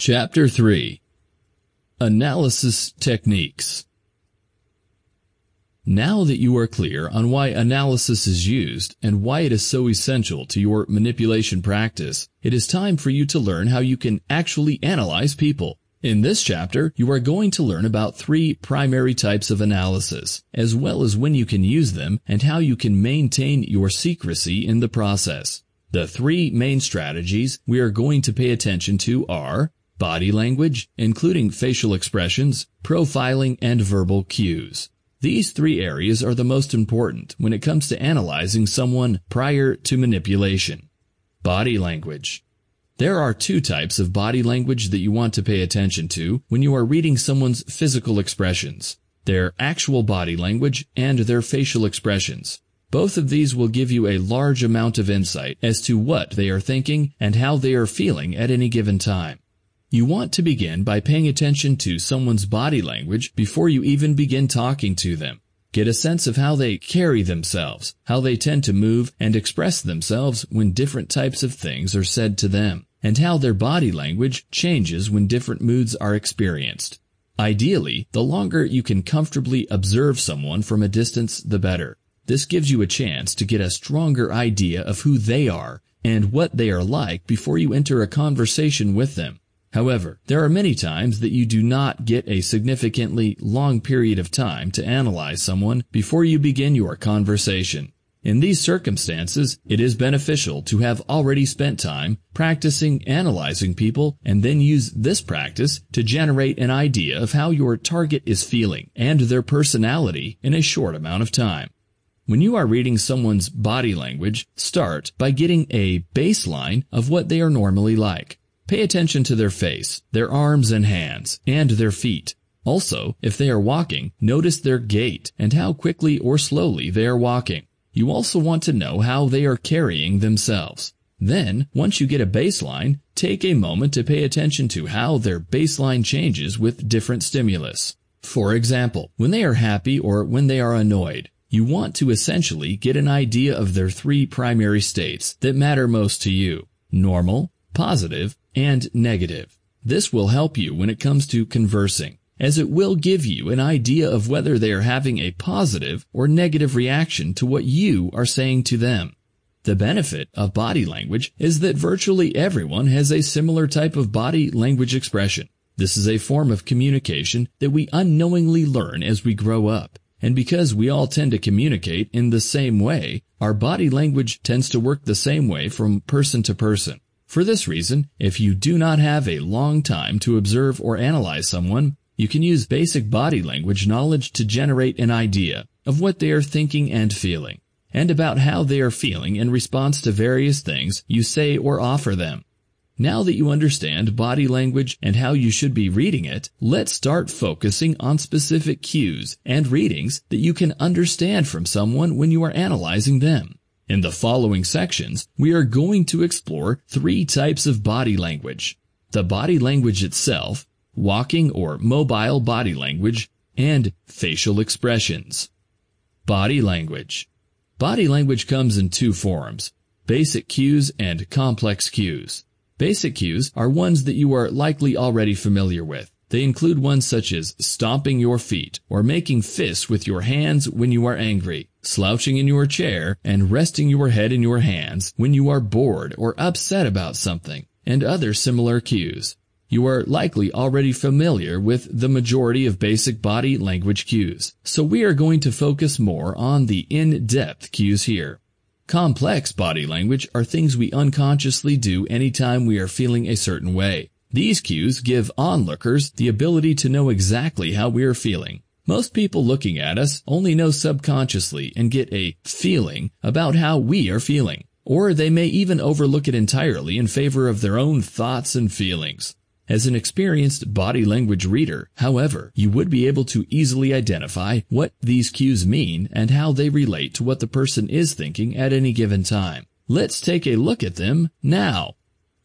Chapter 3 Analysis Techniques Now that you are clear on why analysis is used and why it is so essential to your manipulation practice, it is time for you to learn how you can actually analyze people. In this chapter, you are going to learn about three primary types of analysis, as well as when you can use them and how you can maintain your secrecy in the process. The three main strategies we are going to pay attention to are body language, including facial expressions, profiling, and verbal cues. These three areas are the most important when it comes to analyzing someone prior to manipulation. Body language. There are two types of body language that you want to pay attention to when you are reading someone's physical expressions. Their actual body language and their facial expressions. Both of these will give you a large amount of insight as to what they are thinking and how they are feeling at any given time. You want to begin by paying attention to someone's body language before you even begin talking to them. Get a sense of how they carry themselves, how they tend to move and express themselves when different types of things are said to them and how their body language changes when different moods are experienced. Ideally, the longer you can comfortably observe someone from a distance, the better. This gives you a chance to get a stronger idea of who they are and what they are like before you enter a conversation with them. However, there are many times that you do not get a significantly long period of time to analyze someone before you begin your conversation. In these circumstances, it is beneficial to have already spent time practicing analyzing people and then use this practice to generate an idea of how your target is feeling and their personality in a short amount of time. When you are reading someone's body language, start by getting a baseline of what they are normally like. Pay attention to their face, their arms and hands, and their feet. Also, if they are walking, notice their gait and how quickly or slowly they are walking. You also want to know how they are carrying themselves. Then, once you get a baseline, take a moment to pay attention to how their baseline changes with different stimulus. For example, when they are happy or when they are annoyed, you want to essentially get an idea of their three primary states that matter most to you. Normal, positive, and negative. This will help you when it comes to conversing as it will give you an idea of whether they are having a positive or negative reaction to what you are saying to them. The benefit of body language is that virtually everyone has a similar type of body language expression. This is a form of communication that we unknowingly learn as we grow up. And because we all tend to communicate in the same way, our body language tends to work the same way from person to person. For this reason, if you do not have a long time to observe or analyze someone, you can use basic body language knowledge to generate an idea of what they are thinking and feeling, and about how they are feeling in response to various things you say or offer them. Now that you understand body language and how you should be reading it, let's start focusing on specific cues and readings that you can understand from someone when you are analyzing them. In the following sections, we are going to explore three types of body language. The body language itself, walking or mobile body language, and facial expressions. Body language. Body language comes in two forms, basic cues and complex cues. Basic cues are ones that you are likely already familiar with. They include ones such as stomping your feet or making fists with your hands when you are angry, slouching in your chair, and resting your head in your hands when you are bored or upset about something, and other similar cues. You are likely already familiar with the majority of basic body language cues, so we are going to focus more on the in-depth cues here. Complex body language are things we unconsciously do anytime we are feeling a certain way. These cues give onlookers the ability to know exactly how we are feeling. Most people looking at us only know subconsciously and get a feeling about how we are feeling. Or they may even overlook it entirely in favor of their own thoughts and feelings. As an experienced body language reader, however, you would be able to easily identify what these cues mean and how they relate to what the person is thinking at any given time. Let's take a look at them now.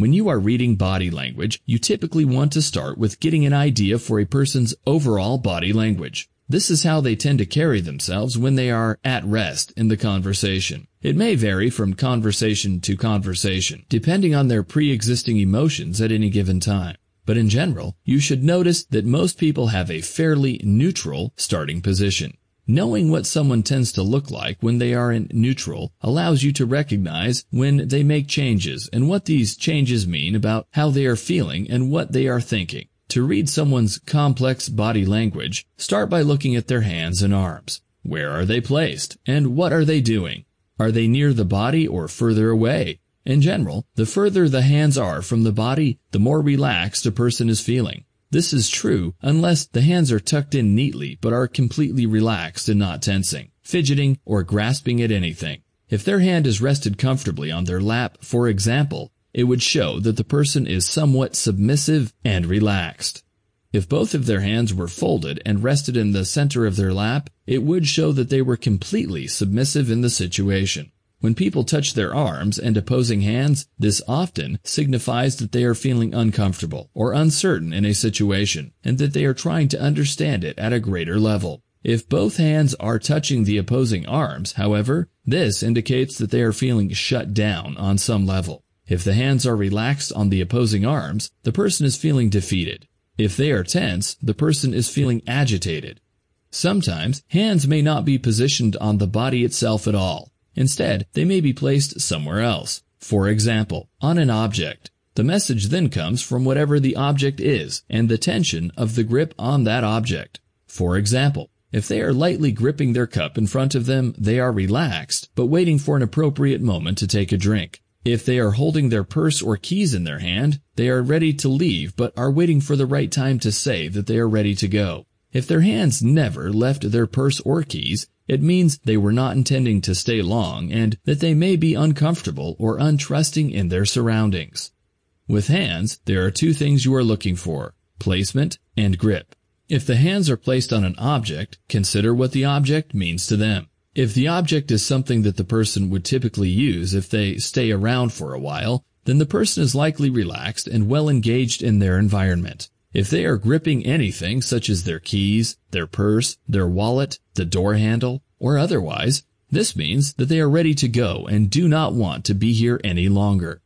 When you are reading body language, you typically want to start with getting an idea for a person's overall body language. This is how they tend to carry themselves when they are at rest in the conversation. It may vary from conversation to conversation, depending on their pre-existing emotions at any given time. but in general, you should notice that most people have a fairly neutral starting position. Knowing what someone tends to look like when they are in neutral allows you to recognize when they make changes and what these changes mean about how they are feeling and what they are thinking. To read someone's complex body language, start by looking at their hands and arms. Where are they placed? And what are they doing? Are they near the body or further away? In general, the further the hands are from the body, the more relaxed a person is feeling. This is true unless the hands are tucked in neatly but are completely relaxed and not tensing, fidgeting, or grasping at anything. If their hand is rested comfortably on their lap, for example, it would show that the person is somewhat submissive and relaxed. If both of their hands were folded and rested in the center of their lap, it would show that they were completely submissive in the situation. When people touch their arms and opposing hands, this often signifies that they are feeling uncomfortable or uncertain in a situation and that they are trying to understand it at a greater level. If both hands are touching the opposing arms, however, this indicates that they are feeling shut down on some level. If the hands are relaxed on the opposing arms, the person is feeling defeated. If they are tense, the person is feeling agitated. Sometimes, hands may not be positioned on the body itself at all. Instead, they may be placed somewhere else. For example, on an object. The message then comes from whatever the object is and the tension of the grip on that object. For example, if they are lightly gripping their cup in front of them, they are relaxed, but waiting for an appropriate moment to take a drink. If they are holding their purse or keys in their hand, they are ready to leave but are waiting for the right time to say that they are ready to go. If their hands never left their purse or keys, it means they were not intending to stay long and that they may be uncomfortable or untrusting in their surroundings. With hands, there are two things you are looking for, placement and grip. If the hands are placed on an object, consider what the object means to them. If the object is something that the person would typically use if they stay around for a while, then the person is likely relaxed and well engaged in their environment. If they are gripping anything such as their keys, their purse, their wallet, the door handle, or otherwise, this means that they are ready to go and do not want to be here any longer.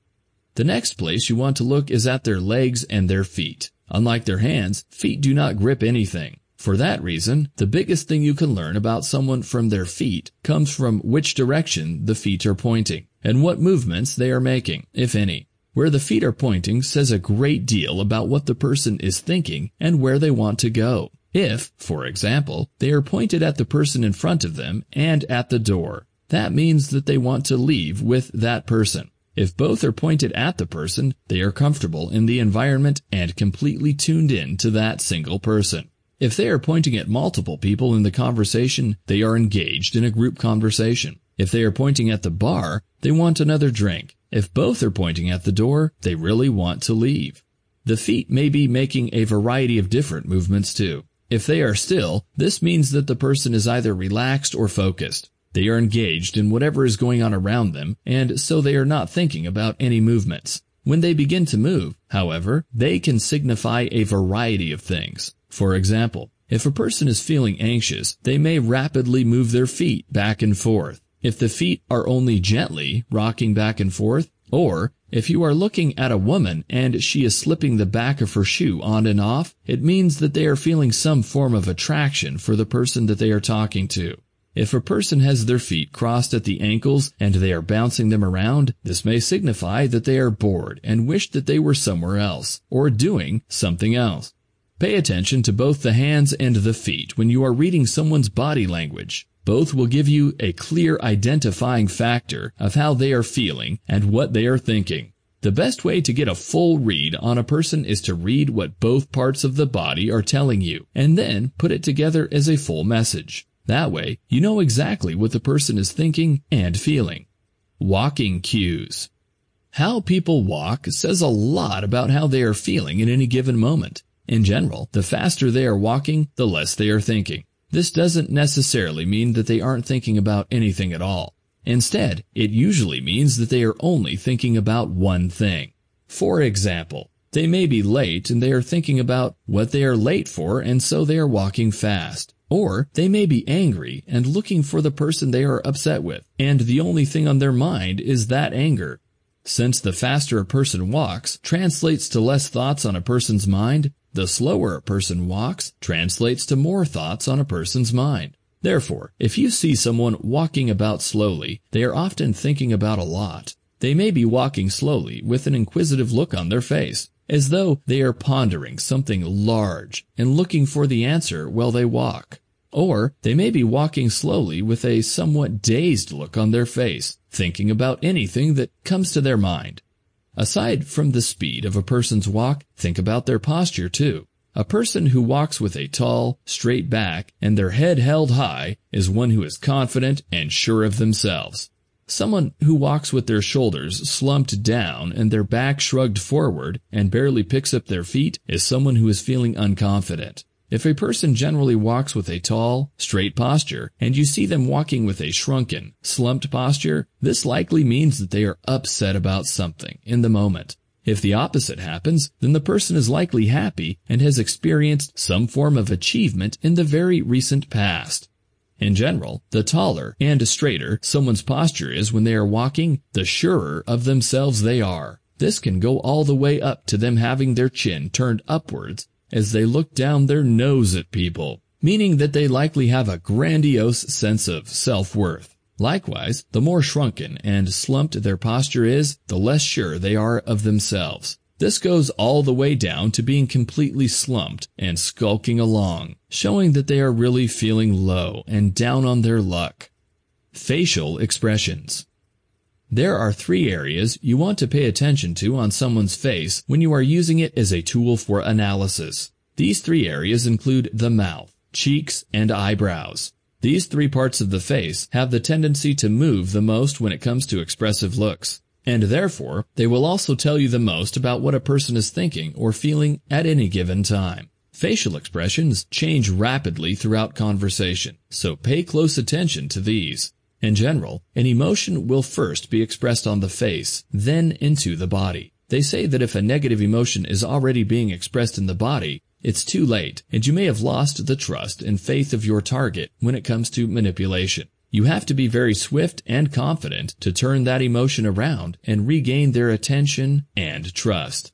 The next place you want to look is at their legs and their feet. Unlike their hands, feet do not grip anything. For that reason, the biggest thing you can learn about someone from their feet comes from which direction the feet are pointing and what movements they are making, if any. Where the feet are pointing says a great deal about what the person is thinking and where they want to go. If, for example, they are pointed at the person in front of them and at the door, that means that they want to leave with that person. If both are pointed at the person, they are comfortable in the environment and completely tuned in to that single person. If they are pointing at multiple people in the conversation, they are engaged in a group conversation. If they are pointing at the bar, they want another drink. If both are pointing at the door, they really want to leave. The feet may be making a variety of different movements too. If they are still, this means that the person is either relaxed or focused. They are engaged in whatever is going on around them, and so they are not thinking about any movements. When they begin to move, however, they can signify a variety of things. For example, if a person is feeling anxious, they may rapidly move their feet back and forth. If the feet are only gently rocking back and forth, or if you are looking at a woman and she is slipping the back of her shoe on and off, it means that they are feeling some form of attraction for the person that they are talking to. If a person has their feet crossed at the ankles and they are bouncing them around, this may signify that they are bored and wish that they were somewhere else, or doing something else. Pay attention to both the hands and the feet when you are reading someone's body language. Both will give you a clear identifying factor of how they are feeling and what they are thinking. The best way to get a full read on a person is to read what both parts of the body are telling you and then put it together as a full message. That way, you know exactly what the person is thinking and feeling. Walking cues. How people walk says a lot about how they are feeling in any given moment. In general, the faster they are walking, the less they are thinking. This doesn't necessarily mean that they aren't thinking about anything at all. Instead, it usually means that they are only thinking about one thing. For example, they may be late and they are thinking about what they are late for and so they are walking fast. Or they may be angry and looking for the person they are upset with, and the only thing on their mind is that anger. Since the faster a person walks translates to less thoughts on a person's mind, the slower a person walks translates to more thoughts on a person's mind. Therefore, if you see someone walking about slowly, they are often thinking about a lot. They may be walking slowly with an inquisitive look on their face, as though they are pondering something large and looking for the answer while they walk. Or they may be walking slowly with a somewhat dazed look on their face, thinking about anything that comes to their mind. Aside from the speed of a person's walk, think about their posture too. A person who walks with a tall, straight back and their head held high is one who is confident and sure of themselves. Someone who walks with their shoulders slumped down and their back shrugged forward and barely picks up their feet is someone who is feeling unconfident. If a person generally walks with a tall, straight posture, and you see them walking with a shrunken, slumped posture, this likely means that they are upset about something in the moment. If the opposite happens, then the person is likely happy and has experienced some form of achievement in the very recent past. In general, the taller and straighter someone's posture is when they are walking, the surer of themselves they are. This can go all the way up to them having their chin turned upwards as they look down their nose at people, meaning that they likely have a grandiose sense of self-worth. Likewise, the more shrunken and slumped their posture is, the less sure they are of themselves. This goes all the way down to being completely slumped and skulking along, showing that they are really feeling low and down on their luck. Facial expressions. There are three areas you want to pay attention to on someone's face when you are using it as a tool for analysis. These three areas include the mouth, cheeks, and eyebrows. These three parts of the face have the tendency to move the most when it comes to expressive looks, and therefore they will also tell you the most about what a person is thinking or feeling at any given time. Facial expressions change rapidly throughout conversation, so pay close attention to these. In general, an emotion will first be expressed on the face, then into the body. They say that if a negative emotion is already being expressed in the body, it's too late, and you may have lost the trust and faith of your target when it comes to manipulation. You have to be very swift and confident to turn that emotion around and regain their attention and trust.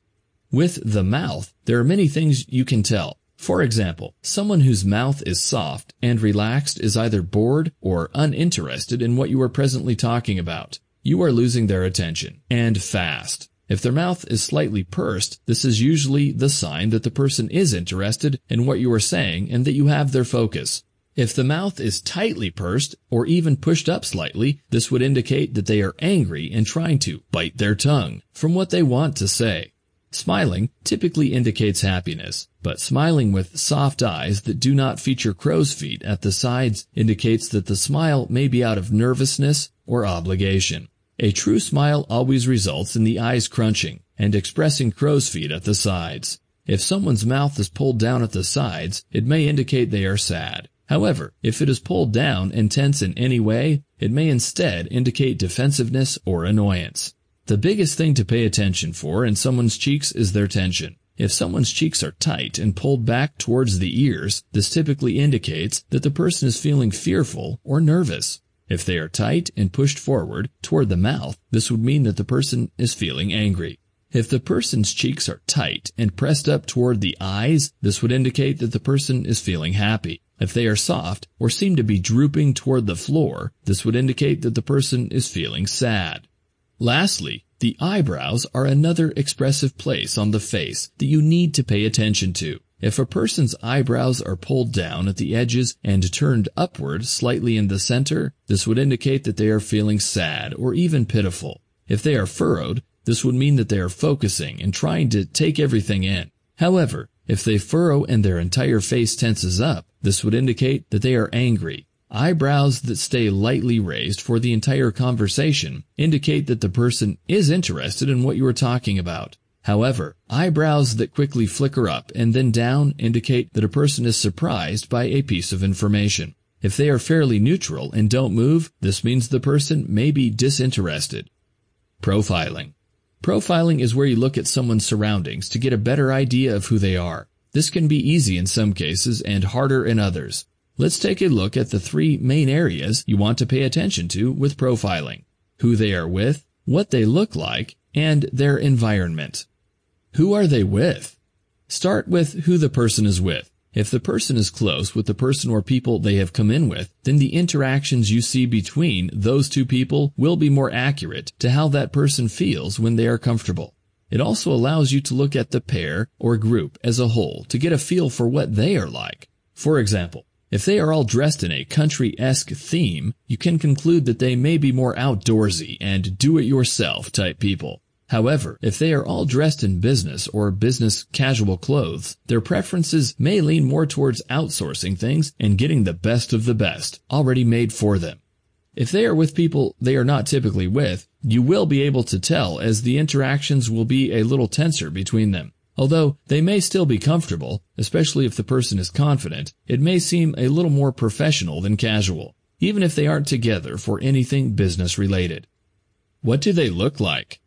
With the mouth, there are many things you can tell. For example, someone whose mouth is soft and relaxed is either bored or uninterested in what you are presently talking about. You are losing their attention, and fast. If their mouth is slightly pursed, this is usually the sign that the person is interested in what you are saying and that you have their focus. If the mouth is tightly pursed or even pushed up slightly, this would indicate that they are angry and trying to bite their tongue from what they want to say. Smiling typically indicates happiness, but smiling with soft eyes that do not feature crow's feet at the sides indicates that the smile may be out of nervousness or obligation. A true smile always results in the eyes crunching and expressing crow's feet at the sides. If someone's mouth is pulled down at the sides, it may indicate they are sad. However, if it is pulled down and tense in any way, it may instead indicate defensiveness or annoyance. The biggest thing to pay attention for in someone's cheeks is their tension. If someone's cheeks are tight and pulled back towards the ears, this typically indicates that the person is feeling fearful or nervous. If they are tight and pushed forward toward the mouth, this would mean that the person is feeling angry. If the person's cheeks are tight and pressed up toward the eyes, this would indicate that the person is feeling happy. If they are soft or seem to be drooping toward the floor, this would indicate that the person is feeling sad. Lastly, the eyebrows are another expressive place on the face that you need to pay attention to. If a person's eyebrows are pulled down at the edges and turned upward slightly in the center, this would indicate that they are feeling sad or even pitiful. If they are furrowed, this would mean that they are focusing and trying to take everything in. However, if they furrow and their entire face tenses up, this would indicate that they are angry, Eyebrows that stay lightly raised for the entire conversation indicate that the person is interested in what you are talking about. However, eyebrows that quickly flicker up and then down indicate that a person is surprised by a piece of information. If they are fairly neutral and don't move, this means the person may be disinterested. Profiling. Profiling is where you look at someone's surroundings to get a better idea of who they are. This can be easy in some cases and harder in others. Let's take a look at the three main areas you want to pay attention to with profiling. Who they are with, what they look like, and their environment. Who are they with? Start with who the person is with. If the person is close with the person or people they have come in with, then the interactions you see between those two people will be more accurate to how that person feels when they are comfortable. It also allows you to look at the pair or group as a whole to get a feel for what they are like. For example, if they are all dressed in a country-esque theme, you can conclude that they may be more outdoorsy and do-it-yourself type people. However, if they are all dressed in business or business casual clothes, their preferences may lean more towards outsourcing things and getting the best of the best, already made for them. If they are with people they are not typically with, you will be able to tell as the interactions will be a little tenser between them. Although they may still be comfortable, especially if the person is confident, it may seem a little more professional than casual, even if they aren't together for anything business related. What do they look like?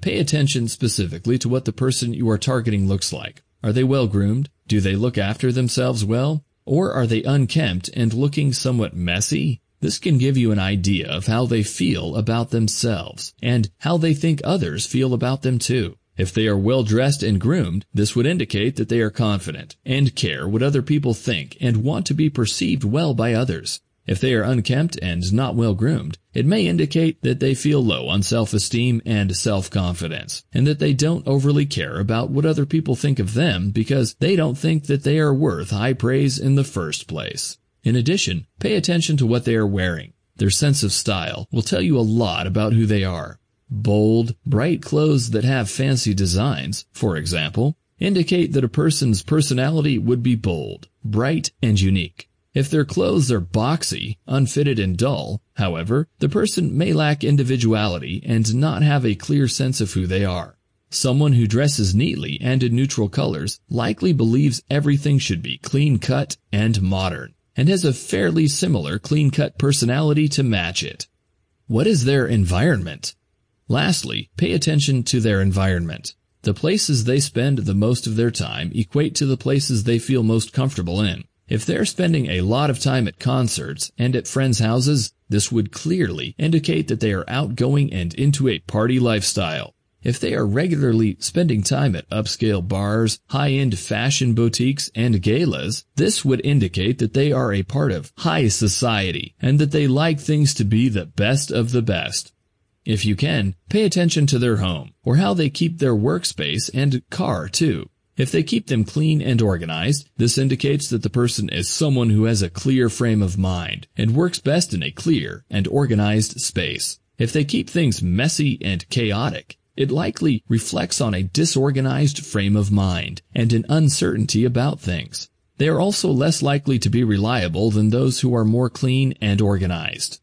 Pay attention specifically to what the person you are targeting looks like. Are they well groomed? Do they look after themselves well? Or are they unkempt and looking somewhat messy? This can give you an idea of how they feel about themselves and how they think others feel about them too. If they are well dressed and groomed, this would indicate that they are confident and care what other people think and want to be perceived well by others. If they are unkempt and not well groomed, it may indicate that they feel low on self-esteem and self-confidence, and that they don't overly care about what other people think of them because they don't think that they are worth high praise in the first place. In addition, pay attention to what they are wearing. Their sense of style will tell you a lot about who they are. Bold, bright clothes that have fancy designs, for example, indicate that a person's personality would be bold, bright, and unique. If their clothes are boxy, unfitted, and dull, however, the person may lack individuality and not have a clear sense of who they are. Someone who dresses neatly and in neutral colors likely believes everything should be clean cut and modern, and has a fairly similar clean cut personality to match it. What is their environment? Lastly, pay attention to their environment. The places they spend the most of their time equate to the places they feel most comfortable in. If they're spending a lot of time at concerts and at friends' houses, this would clearly indicate that they are outgoing and into a party lifestyle. If they are regularly spending time at upscale bars, high-end fashion boutiques, and galas, this would indicate that they are a part of high society and that they like things to be the best of the best. If you can, pay attention to their home, or how they keep their workspace and car too. If they keep them clean and organized, this indicates that the person is someone who has a clear frame of mind and works best in a clear and organized space. If they keep things messy and chaotic, it likely reflects on a disorganized frame of mind and an uncertainty about things. They are also less likely to be reliable than those who are more clean and organized.